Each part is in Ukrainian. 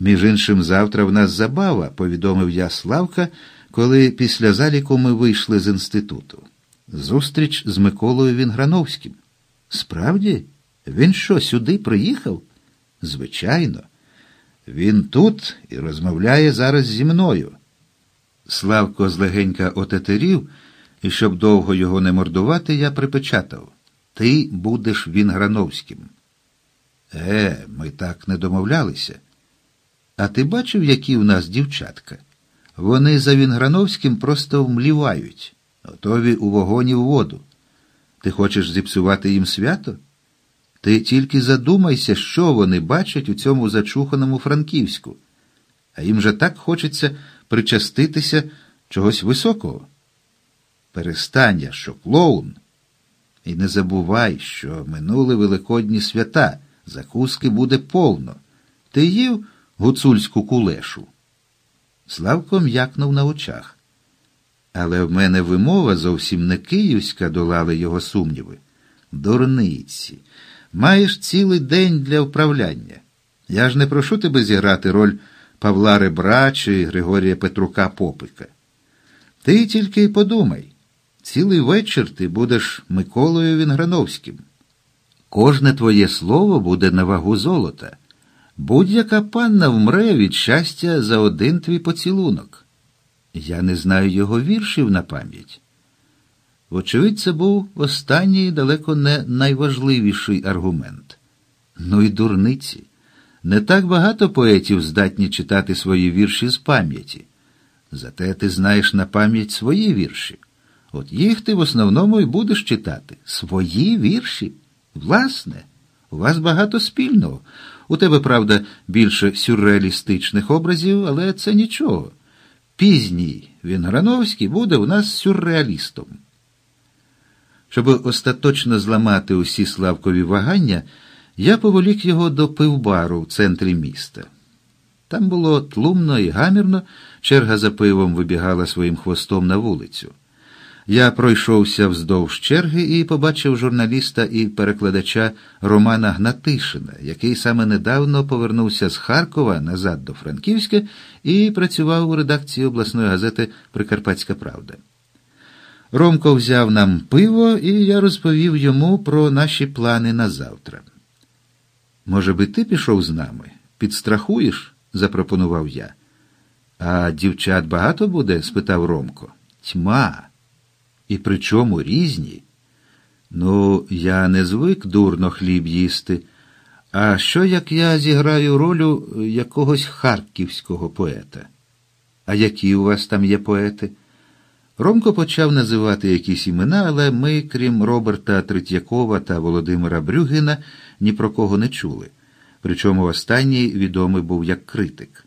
Між іншим, завтра в нас забава, повідомив я Славка, коли після заліку ми вийшли з інституту. Зустріч з Миколою Вінграновським. Справді, він що, сюди приїхав? Звичайно. Він тут і розмовляє зараз зі мною. Славко злегенька отетерів, і щоб довго його не мордувати, я припечатав Ти будеш Вінграновським. Е, ми так не домовлялися. А ти бачив, які в нас дівчатка? Вони за Вінграновським просто вмлівають, готові у вогоні в воду. Ти хочеш зіпсувати їм свято? Ти тільки задумайся, що вони бачать у цьому зачуханому Франківську, а їм же так хочеться причаститися чогось високого. Перестань я, що клоун. І не забувай, що минули великодні свята, закуски буде повно. Ти їв гуцульську кулешу. Славко м'якнув на очах. Але в мене вимова зовсім не київська, долали його сумніви. Дурниці. Маєш цілий день для вправляння. Я ж не прошу тебе зіграти роль Павла Ребра чи Григорія Петрука Попика. Ти тільки й подумай, цілий вечір ти будеш Миколою Вінграновським. Кожне твоє слово буде на вагу золота. Будь-яка панна вмре від щастя за один твій поцілунок. Я не знаю його віршів на пам'ять. Вочевидь, це був останній далеко не найважливіший аргумент. Ну і дурниці. Не так багато поетів здатні читати свої вірші з пам'яті. Зате ти знаєш на пам'ять свої вірші. От їх ти в основному і будеш читати. Свої вірші? Власне, у вас багато спільного. У тебе, правда, більше сюрреалістичних образів, але це нічого. Пізній Вінграновський буде у нас сюрреалістом. Щоб остаточно зламати усі славкові вагання, я поволік його до пивбару в центрі міста. Там було тлумно і гамірно, черга за пивом вибігала своїм хвостом на вулицю. Я пройшовся вздовж черги і побачив журналіста і перекладача Романа Гнатишина, який саме недавно повернувся з Харкова назад до Франківська і працював у редакції обласної газети Прикарпатська Правда. Ромко взяв нам пиво, і я розповів йому про наші плани на завтра. Може би, ти пішов з нами? Підстрахуєш? запропонував я. А дівчат багато буде? спитав Ромко. Тьма. І причому різні. Ну, я не звик дурно хліб їсти. А що як я зіграю ролю якогось харківського поета? А які у вас там є поети? Ромко почав називати якісь імена, але ми, крім Роберта Третьякова та Володимира Брюгина, ні про кого не чули. Причому останній відомий був як критик.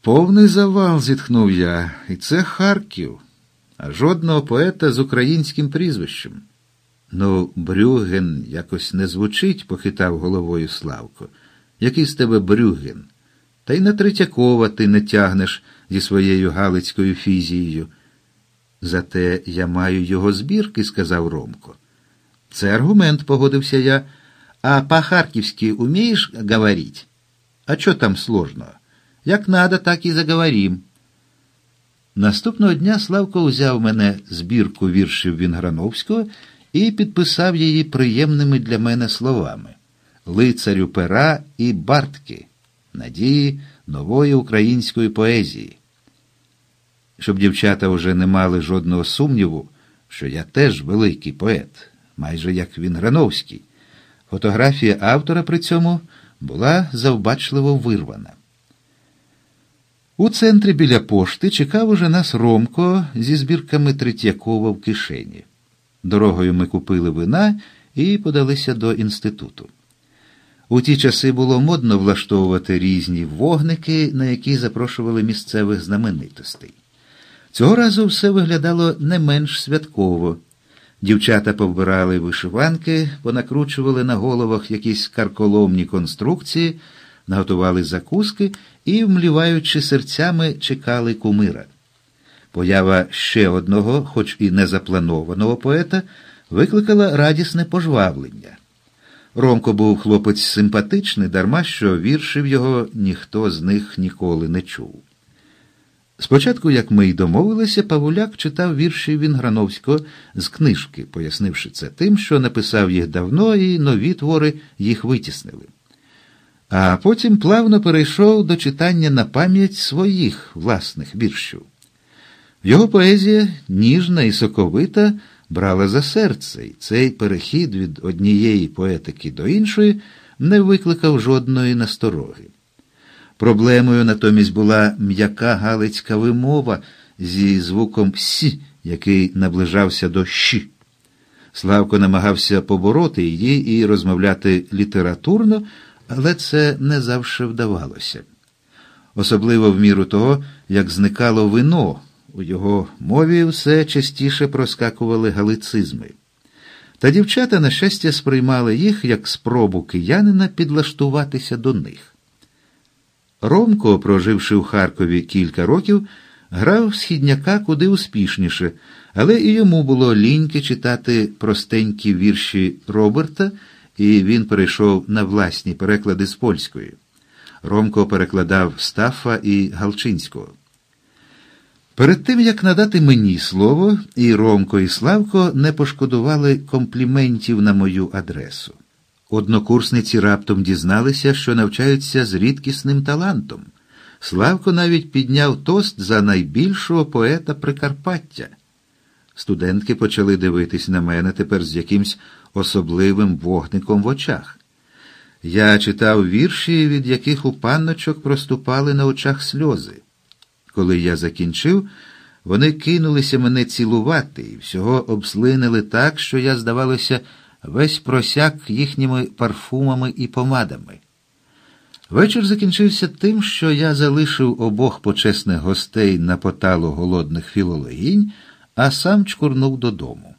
Повний завал, зітхнув я, і це Харків, жодного поета з українським прізвищем. Ну, Брюген якось не звучить, похитав головою Славко. Який з тебе Брюген? Та й на Третьякова ти не тягнеш зі своєю галицькою фізією. Зате я маю його збірки, сказав Ромко. Це аргумент, погодився я. А по-харківськи умеешь говорить? А що там сложного? Як надо, так і заговорім. Наступного дня Славко взяв мене збірку віршів Вінграновського і підписав її приємними для мене словами Лицарю пера і бартки, надії нової української поезії щоб дівчата вже не мали жодного сумніву, що я теж великий поет, майже як він Грановський. Фотографія автора при цьому була завбачливо вирвана. У центрі біля пошти чекав уже нас Ромко зі збірками Третьякова в кишені. Дорогою ми купили вина і подалися до інституту. У ті часи було модно влаштовувати різні вогники, на які запрошували місцевих знаменитостей. Цього разу все виглядало не менш святково. Дівчата повбирали вишиванки, понакручували на головах якісь карколомні конструкції, наготували закуски і, вмліваючи серцями, чекали кумира. Поява ще одного, хоч і незапланованого поета, викликала радісне пожвавлення. Ромко був хлопець симпатичний, дарма що віршів його ніхто з них ніколи не чув. Спочатку, як ми й домовилися, Павуляк читав вірші Вінграновського з книжки, пояснивши це тим, що написав їх давно, і нові твори їх витіснили. А потім плавно перейшов до читання на пам'ять своїх власних віршів. Його поезія, ніжна і соковита, брала за серце, і цей перехід від однієї поетики до іншої не викликав жодної настороги. Проблемою натомість була м'яка галицька вимова зі звуком «сі», який наближався до «щі». Славко намагався побороти її і розмовляти літературно, але це не завжди вдавалося. Особливо в міру того, як зникало вино, у його мові все частіше проскакували галицизми. Та дівчата, на щастя, сприймали їх як спробу киянина підлаштуватися до них. Ромко, проживши в Харкові кілька років, грав східняка куди успішніше, але і йому було ліньки читати простенькі вірші Роберта, і він перейшов на власні переклади з польської. Ромко перекладав Стафа і Галчинського. Перед тим, як надати мені слово, і Ромко, і Славко не пошкодували компліментів на мою адресу. Однокурсниці раптом дізналися, що навчаються з рідкісним талантом. Славко навіть підняв тост за найбільшого поета Прикарпаття. Студентки почали дивитись на мене тепер з якимсь особливим вогником в очах. Я читав вірші, від яких у панночок проступали на очах сльози. Коли я закінчив, вони кинулися мене цілувати і всього обслинили так, що я, здавалося, весь просяк їхніми парфумами і помадами. Вечір закінчився тим, що я залишив обох почесних гостей на поталу голодних філологінь, а сам чкурнув додому.